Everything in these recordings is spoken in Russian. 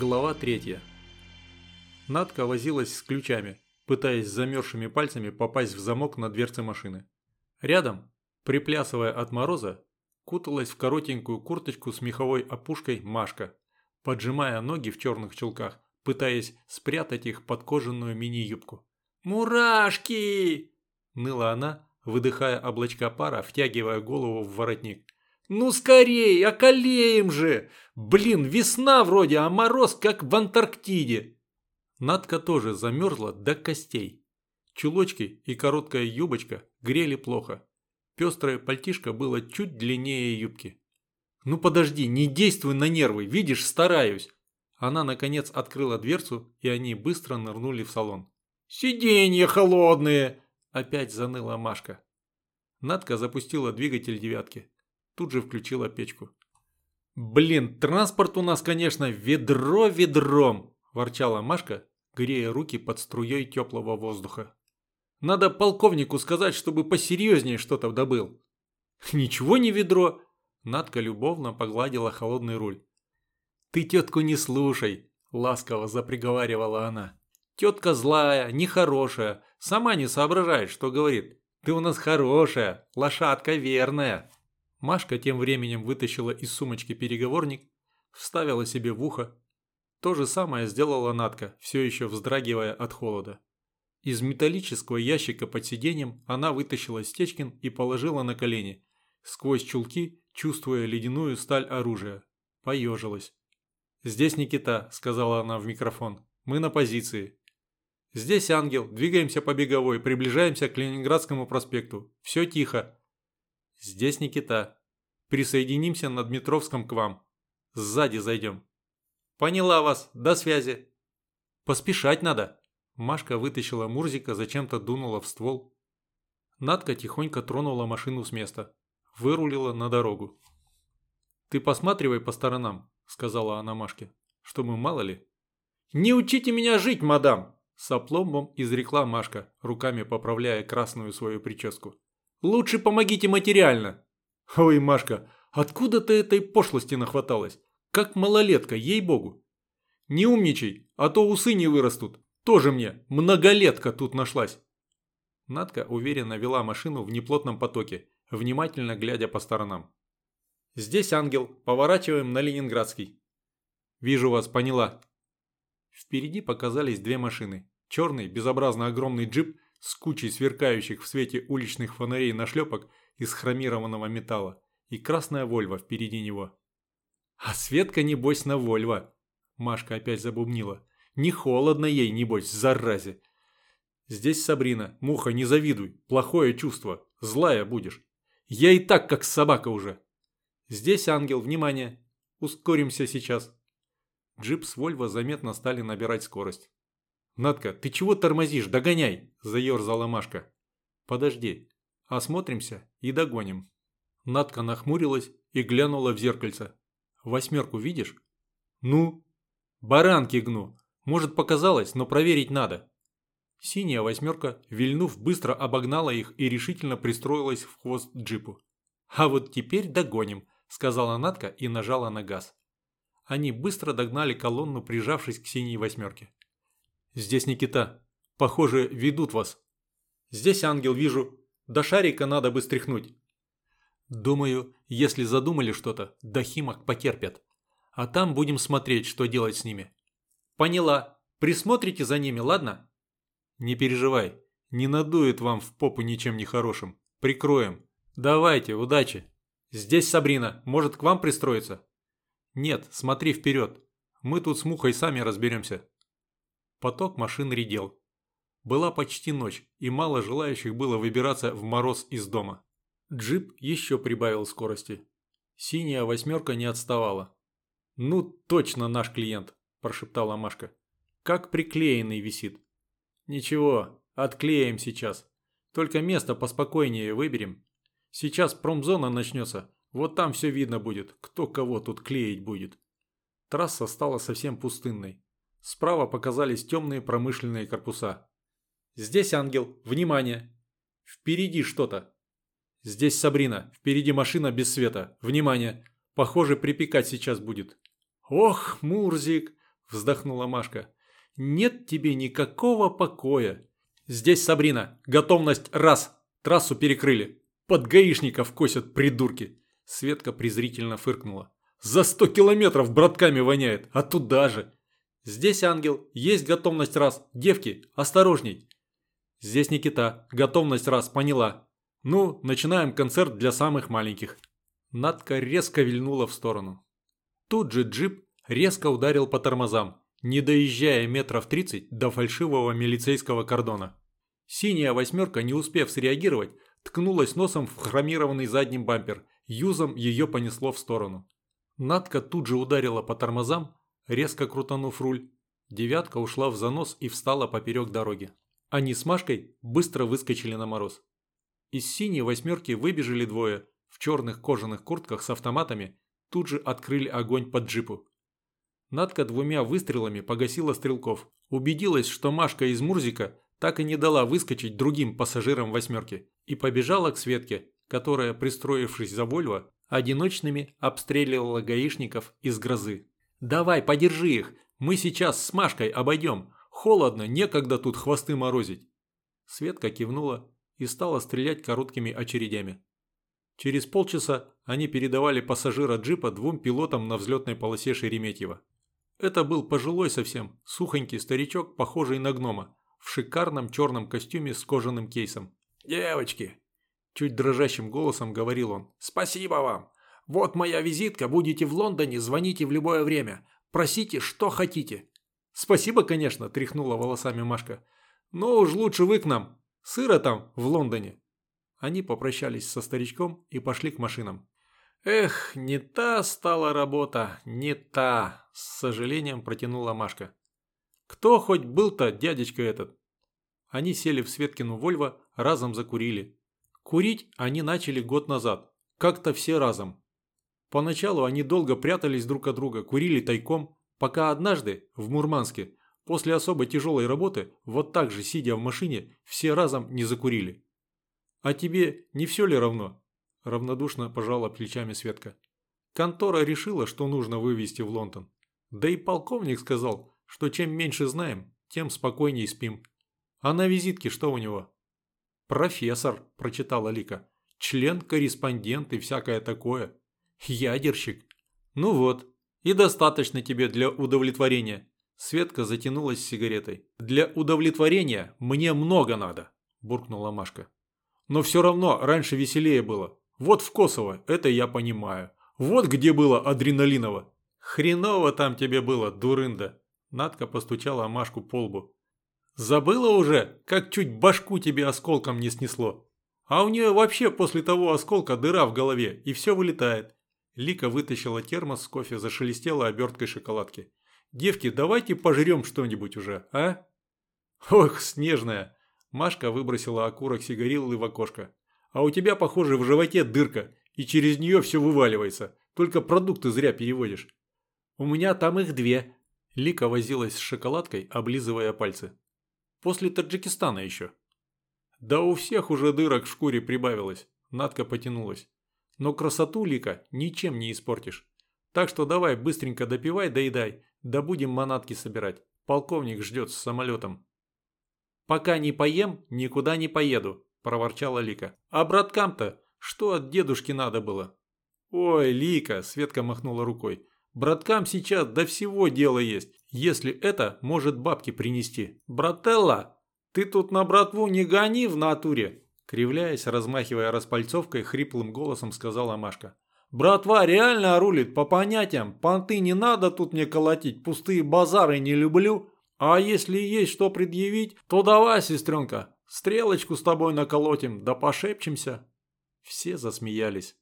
Глава 3. Надка возилась с ключами, пытаясь замерзшими пальцами попасть в замок на дверце машины. Рядом, приплясывая от мороза, куталась в коротенькую курточку с меховой опушкой Машка, поджимая ноги в черных чулках, пытаясь спрятать их под кожаную мини-юбку. «Мурашки!» – ныла она, выдыхая облачка пара, втягивая голову в воротник. «Ну скорей, околеем же! Блин, весна вроде, а мороз как в Антарктиде!» Надка тоже замерзла до костей. Чулочки и короткая юбочка грели плохо. Пестрое пальтишко было чуть длиннее юбки. «Ну подожди, не действуй на нервы, видишь, стараюсь!» Она, наконец, открыла дверцу, и они быстро нырнули в салон. «Сиденья холодные!» – опять заныла Машка. Надка запустила двигатель девятки тут же включила печку. «Блин, транспорт у нас, конечно, ведро ведром!» – ворчала Машка, грея руки под струей теплого воздуха. «Надо полковнику сказать, чтобы посерьезнее что-то добыл». «Ничего не ведро!» – Надка любовно погладила холодный руль. «Ты тетку не слушай!» – ласково заприговаривала она. «Тетка злая, нехорошая, сама не соображает, что говорит. Ты у нас хорошая, лошадка верная!» Машка тем временем вытащила из сумочки переговорник, вставила себе в ухо. То же самое сделала Натка, все еще вздрагивая от холода. Из металлического ящика под сиденьем она вытащила стечкин и положила на колени, сквозь чулки, чувствуя ледяную сталь оружия. Поежилась. «Здесь Никита», – сказала она в микрофон. «Мы на позиции». «Здесь Ангел. Двигаемся по беговой, приближаемся к Ленинградскому проспекту. Все тихо. «Здесь Никита. Присоединимся на Дмитровском к вам. Сзади зайдем». «Поняла вас. До связи». «Поспешать надо». Машка вытащила Мурзика, зачем-то дунула в ствол. Надка тихонько тронула машину с места. Вырулила на дорогу. «Ты посматривай по сторонам», — сказала она Машке, — «чтобы мало ли». «Не учите меня жить, мадам!» С изрекла Машка, руками поправляя красную свою прическу. Лучше помогите материально. Ой, Машка, откуда ты этой пошлости нахваталась? Как малолетка, ей-богу. Не умничай, а то усы не вырастут. Тоже мне многолетка тут нашлась. Надка уверенно вела машину в неплотном потоке, внимательно глядя по сторонам. «Здесь ангел, поворачиваем на Ленинградский». «Вижу вас, поняла». Впереди показались две машины. Черный, безобразно огромный джип с кучей сверкающих в свете уличных фонарей нашлепок из хромированного металла и красная Вольва впереди него. «А Светка, небось, на Вольво!» Машка опять забубнила. «Не холодно ей, небось, заразе!» «Здесь Сабрина. Муха, не завидуй. Плохое чувство. Злая будешь. Я и так, как собака уже!» «Здесь ангел. Внимание! Ускоримся сейчас!» Джип с Вольво заметно стали набирать скорость. «Надка, ты чего тормозишь? Догоняй!» – заерзала Машка. «Подожди. Осмотримся и догоним». Надка нахмурилась и глянула в зеркальце. «Восьмерку видишь?» «Ну?» «Баранки гну. Может, показалось, но проверить надо». Синяя восьмерка, вильнув, быстро обогнала их и решительно пристроилась в хвост джипу. «А вот теперь догоним», – сказала Надка и нажала на газ. Они быстро догнали колонну, прижавшись к синей восьмерке. «Здесь Никита. Похоже, ведут вас». «Здесь ангел вижу. До шарика надо бы стряхнуть». «Думаю, если задумали что-то, до химок потерпят. А там будем смотреть, что делать с ними». «Поняла. Присмотрите за ними, ладно?» «Не переживай. Не надует вам в попу ничем не хорошим. Прикроем. Давайте, удачи. Здесь Сабрина. Может, к вам пристроиться?» «Нет, смотри вперед. Мы тут с Мухой сами разберемся». Поток машин редел. Была почти ночь, и мало желающих было выбираться в мороз из дома. Джип еще прибавил скорости. Синяя восьмерка не отставала. «Ну, точно наш клиент», – прошептала Машка. «Как приклеенный висит». «Ничего, отклеим сейчас. Только место поспокойнее выберем. Сейчас промзона начнется, вот там все видно будет, кто кого тут клеить будет». Трасса стала совсем пустынной. Справа показались темные промышленные корпуса. «Здесь ангел! Внимание! Впереди что-то!» «Здесь Сабрина! Впереди машина без света! Внимание! Похоже, припекать сейчас будет!» «Ох, Мурзик!» – вздохнула Машка. «Нет тебе никакого покоя. Здесь Сабрина. Готовность раз. Трассу перекрыли. Под гаишников косят придурки». Светка презрительно фыркнула. «За сто километров братками воняет, а туда же!» «Здесь ангел. Есть готовность раз. Девки, осторожней!» «Здесь Никита. Готовность раз. Поняла. Ну, начинаем концерт для самых маленьких». Надка резко вильнула в сторону. Тут же джип резко ударил по тормозам, не доезжая метров 30 до фальшивого милицейского кордона. Синяя восьмерка, не успев среагировать, ткнулась носом в хромированный задний бампер, юзом ее понесло в сторону. Надка тут же ударила по тормозам, резко крутанув руль. Девятка ушла в занос и встала поперек дороги. Они с Машкой быстро выскочили на мороз. Из синей восьмерки выбежали двое в черных кожаных куртках с автоматами, тут же открыли огонь по джипу. Надка двумя выстрелами погасила стрелков. Убедилась, что Машка из Мурзика так и не дала выскочить другим пассажирам восьмерки и побежала к Светке, которая, пристроившись за Вольво, одиночными обстреливала гаишников из грозы. «Давай, подержи их, мы сейчас с Машкой обойдем. Холодно, некогда тут хвосты морозить». Светка кивнула и стала стрелять короткими очередями. Через полчаса они передавали пассажира джипа двум пилотам на взлетной полосе Шереметьево. Это был пожилой совсем, сухонький старичок, похожий на гнома, в шикарном черном костюме с кожаным кейсом. «Девочки!» – чуть дрожащим голосом говорил он. «Спасибо вам! Вот моя визитка, будете в Лондоне, звоните в любое время. Просите, что хотите». «Спасибо, конечно», – тряхнула волосами Машка. «Но уж лучше вы к нам. Сыро там, в Лондоне». Они попрощались со старичком и пошли к машинам. «Эх, не та стала работа, не та», – с сожалением протянула Машка. «Кто хоть был-то дядечка этот?» Они сели в Светкину Вольво, разом закурили. Курить они начали год назад, как-то все разом. Поначалу они долго прятались друг от друга, курили тайком, пока однажды, в Мурманске, после особо тяжелой работы, вот так же сидя в машине, все разом не закурили. «А тебе не все ли равно?» – равнодушно пожала плечами Светка. «Контора решила, что нужно вывести в Лондон. Да и полковник сказал, что чем меньше знаем, тем спокойнее спим. А на визитке что у него?» «Профессор», – прочитала Лика. «Член-корреспондент и всякое такое. Ядерщик. Ну вот, и достаточно тебе для удовлетворения». Светка затянулась сигаретой. «Для удовлетворения мне много надо», – буркнула Машка. Но все равно раньше веселее было. Вот в Косово, это я понимаю. Вот где было адреналиново. Хреново там тебе было, дурында. Надка постучала Машку по лбу. Забыла уже, как чуть башку тебе осколком не снесло. А у нее вообще после того осколка дыра в голове, и все вылетает. Лика вытащила термос с кофе, зашелестела оберткой шоколадки. «Девки, давайте пожрем что-нибудь уже, а?» «Ох, снежная!» Машка выбросила окурок сигариллы в окошко. «А у тебя, похоже, в животе дырка, и через нее все вываливается. Только продукты зря переводишь». «У меня там их две». Лика возилась с шоколадкой, облизывая пальцы. «После Таджикистана еще». «Да у всех уже дырок в шкуре прибавилось». Надка потянулась. «Но красоту, Лика, ничем не испортишь. Так что давай быстренько допивай, доедай, да будем манатки собирать. Полковник ждет с самолетом». «Пока не поем, никуда не поеду», – проворчала Лика. «А браткам-то что от дедушки надо было?» «Ой, Лика», – Светка махнула рукой. «Браткам сейчас до всего дела есть, если это может бабки принести». «Брателла, ты тут на братву не гони в натуре», – кривляясь, размахивая распальцовкой, хриплым голосом сказала Машка. «Братва реально рулит по понятиям, понты не надо тут мне колотить, пустые базары не люблю, а если есть что предъявить, то давай, сестренка, стрелочку с тобой наколотим, да пошепчемся. Все засмеялись.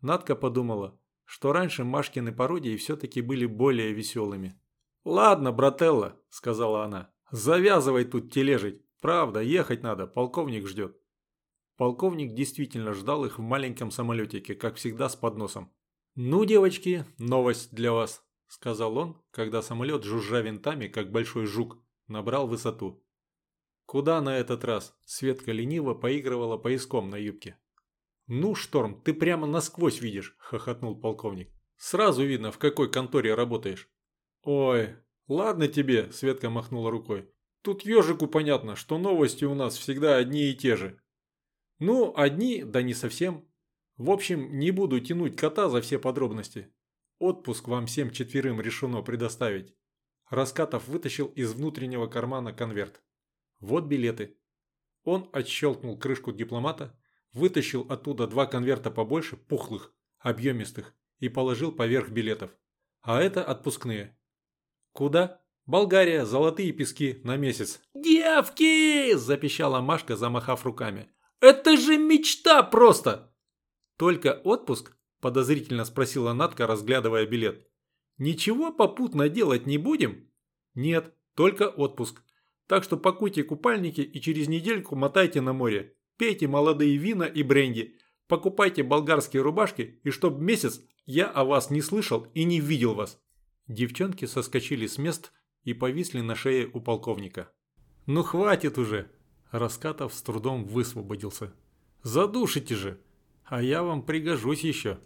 Надка подумала, что раньше Машкины пародии все-таки были более веселыми. «Ладно, брателла», — сказала она, — «завязывай тут тележить. Правда, ехать надо, полковник ждет». Полковник действительно ждал их в маленьком самолетике, как всегда с подносом. «Ну, девочки, новость для вас сказал он, когда самолет, жужжа винтами, как большой жук, набрал высоту. «Куда на этот раз?» Светка лениво поигрывала пояском на юбке. «Ну, Шторм, ты прямо насквозь видишь», – хохотнул полковник. «Сразу видно, в какой конторе работаешь». «Ой, Ладно тебе, Светка махнула рукой. Тут ежику понятно, что новости у нас всегда одни и те же. Ну, одни, да не совсем. В общем, не буду тянуть кота за все подробности. Отпуск вам всем четверым решено предоставить. Раскатов вытащил из внутреннего кармана конверт. Вот билеты. Он отщелкнул крышку дипломата, вытащил оттуда два конверта побольше, пухлых, объемистых, и положил поверх билетов. А это отпускные. Куда? Болгария, золотые пески на месяц. «Девки!» – запищала Машка, замахав руками. «Это же мечта просто!» «Только отпуск?» – подозрительно спросила Натка, разглядывая билет. «Ничего попутно делать не будем?» «Нет, только отпуск. Так что пакуйте купальники и через недельку мотайте на море. Пейте молодые вина и бренди. Покупайте болгарские рубашки, и чтоб месяц я о вас не слышал и не видел вас». Девчонки соскочили с мест и повисли на шее у полковника. «Ну хватит уже!» Раскатов с трудом высвободился. «Задушите же! А я вам пригожусь еще!»